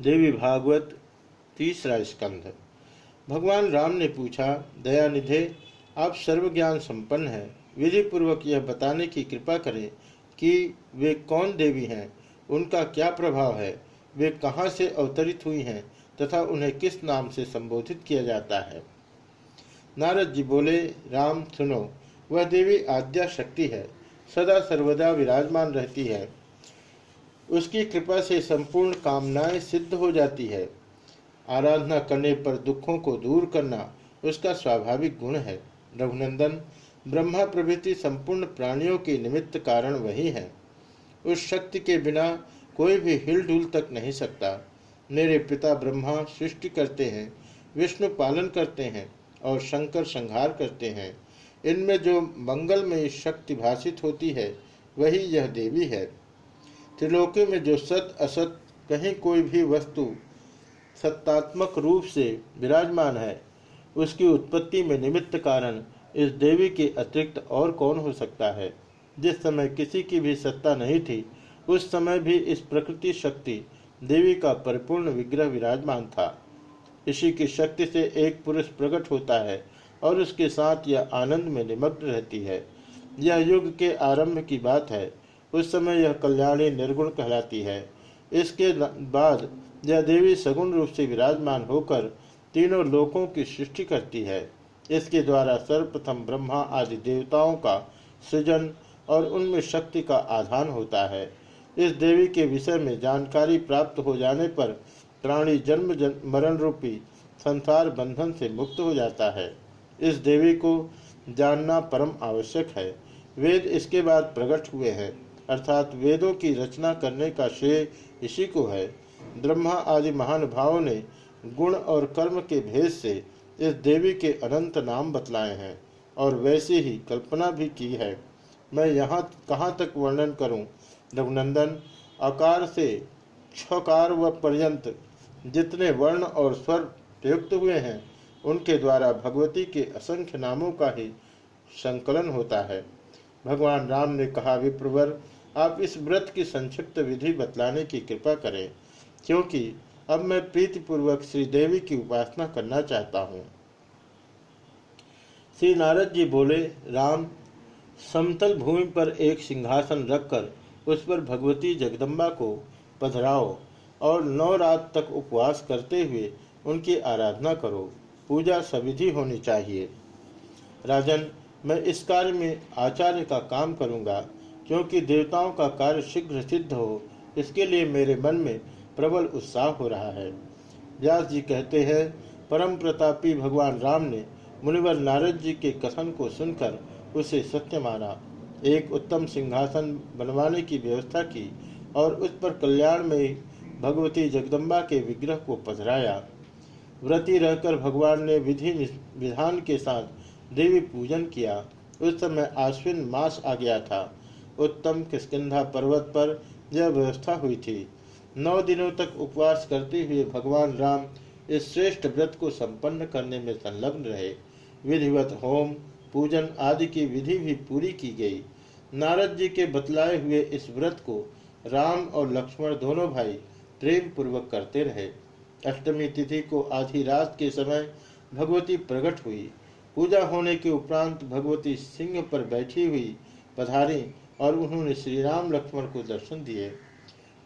देवी भागवत तीसरा स्कंध। भगवान राम ने पूछा, दयानिधे, आप सर्वज्ञान संपन्न हैं। विधि पूर्वक यह बताने की कृपा करें कि वे कौन देवी हैं? उनका क्या प्रभाव है? वे कहाँ से अवतरित हुई हैं? तथा उन्हें किस नाम से संबोधित किया जाता है? नारद जी बोले, राम, सुनो, वह देवी आद्या शक्ति है। सदा सर्वदा विराजमान रहती है। उसकी कृपा से संपूर्ण कामनाएँ सिद्ध हो जाती है। आराधना करने पर दुखों को दूर करना उसका स्वाभाविक गुण है। रघुनंदन, ब्रह्मा प्रभृति संपूर्ण प्राणियों के निमित्त कारण वही है। उस शक्ति के बिना कोई भी हिलडुल तक नहीं सकता। मेरे पिता ब्रह्मा सृष्टि करते हैं, विष्णु पालन करते हैं और शंकर संहार करते हैं। इनमें जो मंगलमयी शक्ति भाषित होती है, वही यह देवी है। त्रिलोकी में जो सत, असत, कहीं कोई भी वस्तु सत्तात्मक रूप से विराजमान है, उसकी उत्पत्ति में निमित्त कारण इस देवी के अतिरिक्त और कौन हो सकता है? जिस समय किसी की भी सत्ता नहीं थी, उस समय भी इस प्रकृति शक्ति देवी का परिपूर्ण विग्रह विराजमान था। इसी की शक्ति से एक पुरुष प्रकट होता है और उसके साथ यह आनंद में निमग्न रहती है। यह युग के आरंभ की बात है। उस समय यह कल्याणी निर्गुण कहलाती है। इसके बाद यह देवी सगुण रूप से विराजमान होकर तीनों लोकों की सृष्टि करती है। इसके द्वारा सर्वप्रथम ब्रह्मा आदि देवताओं का सृजन और उनमें शक्ति का आधान होता है। इस देवी के विषय में जानकारी प्राप्त हो जाने पर प्राणी जन्म जन, मरण रूपी संसार बंधन से मुक्त हो जाता है। इस देवी को जानना परम आवश्यक है। वेद इसके बाद प्रकट हुए हैं। अर्थात वेदों की रचना करने का श्रेय इसी को है। ब्रह्मा आदि महानुभावों ने गुण और कर्म के भेद से इस देवी के अनंत नाम बतलाए हैं और वैसी ही कल्पना भी की है। मैं यहाँ कहाँ तक वर्णन करूँ? रघुनंदन आकार से छकार व पर्यंत जितने वर्ण और स्वर प्रयुक्त हुए हैं, उनके द्वारा भगवती के असंख्य नामों का ही संकलन होता है। भगवान राम ने कहा, विप्रवर आप इस व्रत की संक्षिप्त विधि बतलाने की कृपा करें, क्योंकि अब मैं प्रीतिपूर्वक श्री देवी की उपासना करना चाहता हूँ। श्री नारद जी बोले, राम, समतल भूमि पर एक सिंहासन रखकर उस पर भगवती जगदम्बा को पधराओ और नौ रात तक उपवास करते हुए उनकी आराधना करो। पूजा सविधि होनी चाहिए। राजन, मैं इस कार्य में आचार्य का काम करूँगा। क्योंकि देवताओं का कार्य शीघ्र सिद्ध हो, इसके लिए मेरे मन में प्रबल उत्साह हो रहा है। व्यास जी कहते हैं, परम प्रतापी भगवान राम ने मुनिवर नारद जी के कथन को सुनकर उसे सत्य माना। एक उत्तम सिंहासन बनवाने की व्यवस्था की और उस पर कल्याण में भगवती जगदम्बा के विग्रह को पधराया। व्रती रहकर भगवान ने विधि विधान के साथ देवी पूजन किया। उस समय आश्विन मास आ गया था। उत्तम किस्किधा पर्वत पर यह व्यवस्था हुई थी। नौ दिनों तक उपवास करते हुए भगवान राम इस श्रेष्ठ व्रत को संपन्न करने में संलग्न रहे। विधिवत होम, पूजन आदि की विधि भी पूरी की गई। नारद जी के बतलाए हुए इस व्रत को राम और लक्ष्मण दोनों भाई प्रेम पूर्वक करते रहे। अष्टमी तिथि को आधी रात के समय भगवती प्रकट हुई। पूजा होने के उपरांत भगवती सिंह पर बैठी हुई पधारी और उन्होंने श्री राम लक्ष्मण को दर्शन दिए।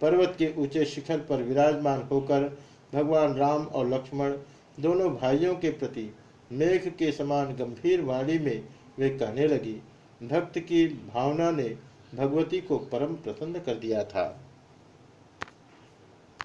पर्वत के ऊँचे शिखर पर विराजमान होकर भगवान राम और लक्ष्मण दोनों भाइयों के प्रति मेघ के समान गंभीर वाणी में वे कहने लगी, भक्त की भावना ने भगवती को परम प्रसन्न कर दिया था।